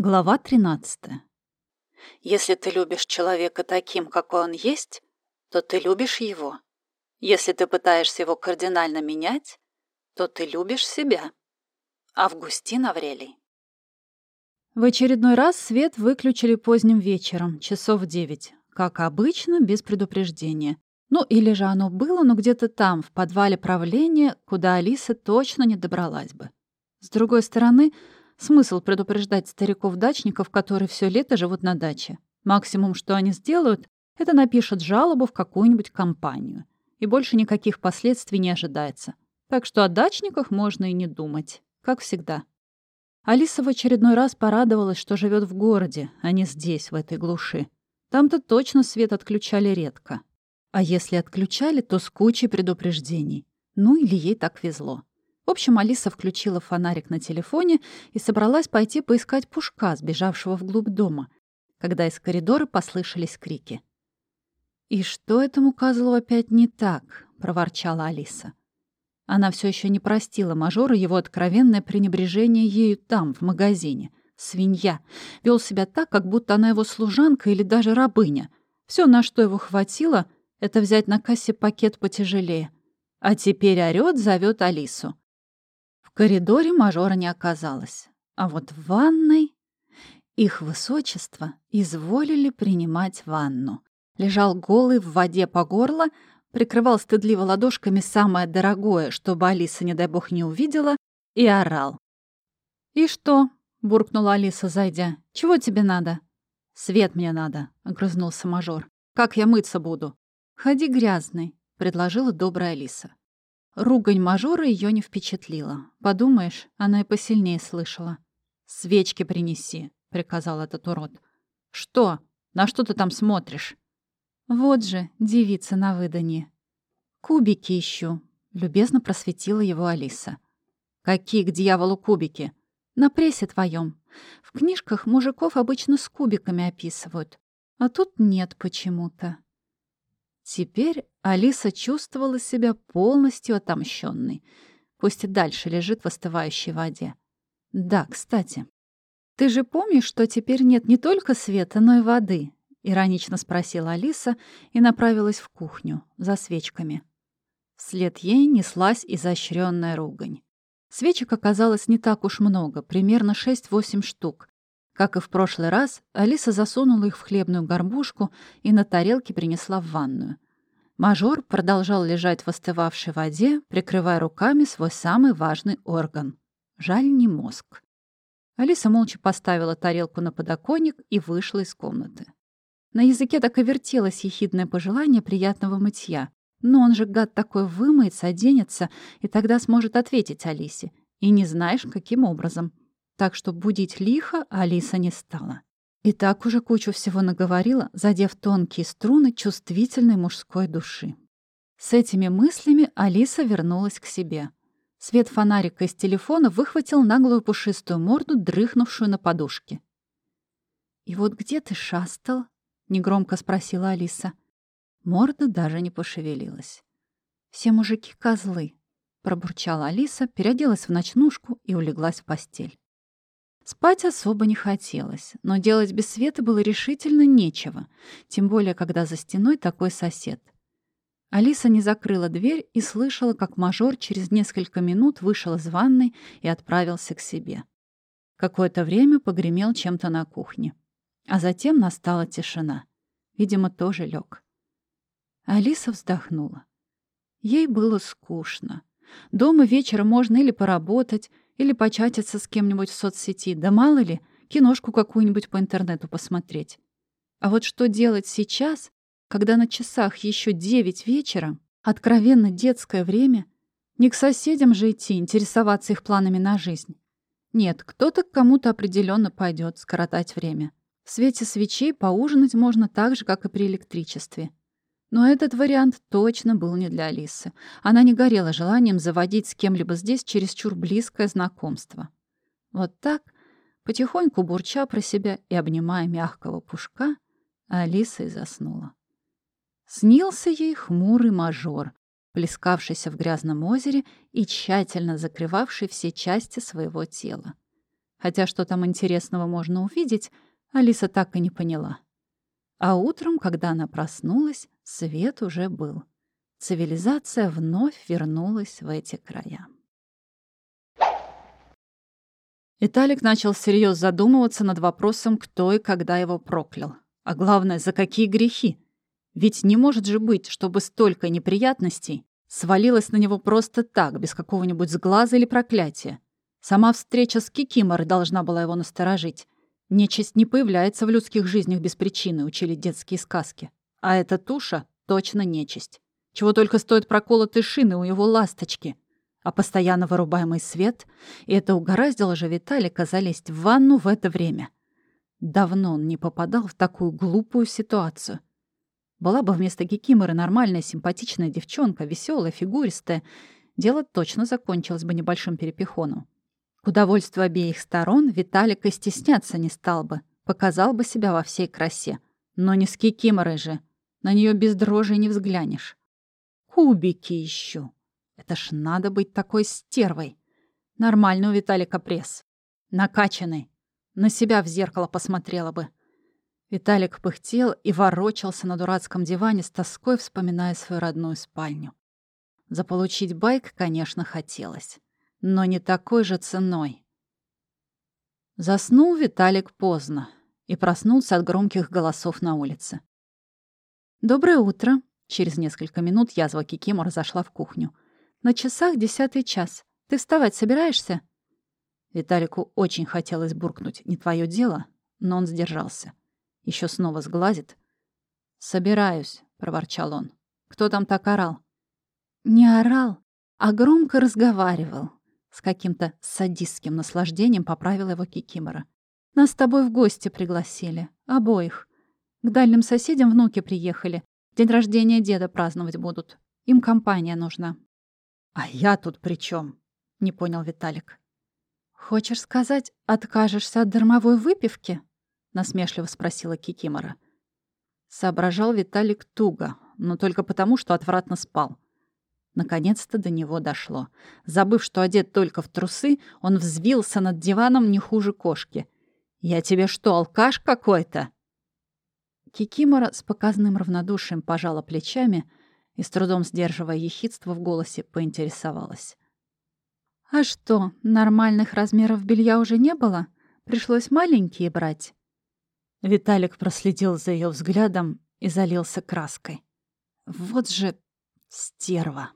Глава 13. Если ты любишь человека таким, какой он есть, то ты любишь его. Если ты пытаешься его кардинально менять, то ты любишь себя. Августин Аврелий. В очередной раз свет выключили поздним вечером, часов девять, как обычно, без предупреждения. Ну, или же оно было, но где-то там, в подвале правления, куда Алиса точно не добралась бы. С другой стороны, Смысл предупреждать стариков-дачников, которые все лето живут на даче. Максимум, что они сделают, это напишут жалобу в какую-нибудь компанию. И больше никаких последствий не ожидается. Так что о дачниках можно и не думать. Как всегда. Алиса в очередной раз порадовалась, что живет в городе, а не здесь, в этой глуши. Там-то точно свет отключали редко. А если отключали, то с кучей предупреждений. Ну или ей так везло. В общем, Алиса включила фонарик на телефоне и собралась пойти поискать Пушка, сбежавшего вглубь дома, когда из коридора послышались крики. «И что этому козлу опять не так?» — проворчала Алиса. Она все еще не простила мажора его откровенное пренебрежение ею там, в магазине. Свинья. Вел себя так, как будто она его служанка или даже рабыня. Все, на что его хватило, это взять на кассе пакет потяжелее. А теперь орёт, зовет Алису коридоре мажора не оказалось, а вот в ванной их высочество изволили принимать ванну. Лежал голый в воде по горло, прикрывал стыдливо ладошками самое дорогое, чтобы Алиса, не дай бог, не увидела, и орал. «И что?» — буркнула Алиса, зайдя. «Чего тебе надо?» «Свет мне надо», — огрызнулся мажор. «Как я мыться буду?» «Ходи грязный», — предложила добрая Алиса. Ругань мажора ее не впечатлила. Подумаешь, она и посильнее слышала. «Свечки принеси», — приказал этот урод. «Что? На что ты там смотришь?» «Вот же, девица на выданье». «Кубики ищу», — любезно просветила его Алиса. «Какие к дьяволу кубики?» «На прессе твоем. В книжках мужиков обычно с кубиками описывают, а тут нет почему-то». Теперь Алиса чувствовала себя полностью отомщенной. Пусть и дальше лежит в остывающей воде. Да, кстати. «Ты же помнишь, что теперь нет не только света, но и воды?» — иронично спросила Алиса и направилась в кухню за свечками. Вслед ей неслась изощренная ругань. Свечек оказалось не так уж много, примерно 6-8 штук. Как и в прошлый раз, Алиса засунула их в хлебную горбушку и на тарелке принесла в ванную. Мажор продолжал лежать в остывавшей воде, прикрывая руками свой самый важный орган. Жаль, не мозг. Алиса молча поставила тарелку на подоконник и вышла из комнаты. На языке так и вертелось ехидное пожелание приятного мытья. Но он же, гад такой, вымоется, оденется, и тогда сможет ответить Алисе. И не знаешь, каким образом так что будить лихо Алиса не стала. И так уже кучу всего наговорила, задев тонкие струны чувствительной мужской души. С этими мыслями Алиса вернулась к себе. Свет фонарика из телефона выхватил наглую пушистую морду, дрыхнувшую на подушке. «И вот где ты шастал?» — негромко спросила Алиса. Морда даже не пошевелилась. «Все мужики — козлы», — пробурчала Алиса, переоделась в ночнушку и улеглась в постель. Спать особо не хотелось, но делать без света было решительно нечего, тем более, когда за стеной такой сосед. Алиса не закрыла дверь и слышала, как мажор через несколько минут вышел из ванной и отправился к себе. Какое-то время погремел чем-то на кухне. А затем настала тишина. Видимо, тоже лег. Алиса вздохнула. Ей было скучно. Дома вечером можно или поработать, или початиться с кем-нибудь в соцсети, да мало ли, киношку какую-нибудь по интернету посмотреть. А вот что делать сейчас, когда на часах еще девять вечера, откровенно детское время, не к соседям же идти, интересоваться их планами на жизнь. Нет, кто-то к кому-то определенно пойдет скоротать время. В свете свечей поужинать можно так же, как и при электричестве. Но этот вариант точно был не для Алисы. Она не горела желанием заводить с кем-либо здесь чересчур близкое знакомство. Вот так, потихоньку бурча про себя и обнимая мягкого пушка, Алиса и заснула. Снился ей хмурый мажор, плескавшийся в грязном озере и тщательно закрывавший все части своего тела. Хотя что там интересного можно увидеть, Алиса так и не поняла. А утром, когда она проснулась, свет уже был. Цивилизация вновь вернулась в эти края. Виталик начал всерьез задумываться над вопросом, кто и когда его проклял. А главное, за какие грехи? Ведь не может же быть, чтобы столько неприятностей свалилось на него просто так, без какого-нибудь сглаза или проклятия. Сама встреча с Кикиморой должна была его насторожить. Нечисть не появляется в людских жизнях без причины, учили детские сказки. А эта туша точно нечисть. Чего только стоит проколотые шины у его ласточки — а постоянно вырубаемый свет, и это угораздило же Виталика залезть в ванну в это время. Давно он не попадал в такую глупую ситуацию. Была бы вместо Гекиморы нормальная симпатичная девчонка, веселая, фигуристая, дело точно закончилось бы небольшим перепихоном. К удовольствию обеих сторон Виталик и стесняться не стал бы, показал бы себя во всей красе. Но не с Кикиморой же, на нее без дрожи не взглянешь. Кубики ищу. Это ж надо быть такой стервой. Нормальный у Виталика пресс. Накачанный. На себя в зеркало посмотрела бы. Виталик пыхтел и ворочался на дурацком диване с тоской, вспоминая свою родную спальню. Заполучить байк, конечно, хотелось. Но не такой же ценой. Заснул Виталик поздно и проснулся от громких голосов на улице. «Доброе утро!» Через несколько минут язва Кикимора зашла в кухню — на часах десятый час. Ты вставать собираешься?» Виталику очень хотелось буркнуть «не твое дело», но он сдержался. Еще снова сглазит. «Собираюсь», — проворчал он. «Кто там так орал?» «Не орал, а громко разговаривал». С каким-то садистским наслаждением поправила его Кикимора. «Нас с тобой в гости пригласили. Обоих. К дальним соседям внуки приехали. День рождения деда праздновать будут. Им компания нужна. «А я тут при чем? не понял Виталик. «Хочешь сказать, откажешься от дармовой выпивки?» — насмешливо спросила Кикимора. Соображал Виталик туго, но только потому, что отвратно спал. Наконец-то до него дошло. Забыв, что одет только в трусы, он взвился над диваном не хуже кошки. «Я тебе что, алкаш какой-то?» Кикимора с показанным равнодушием пожала плечами, и, с трудом сдерживая ехидство в голосе, поинтересовалась. «А что, нормальных размеров белья уже не было? Пришлось маленькие брать?» Виталик проследил за ее взглядом и залился краской. «Вот же стерва!»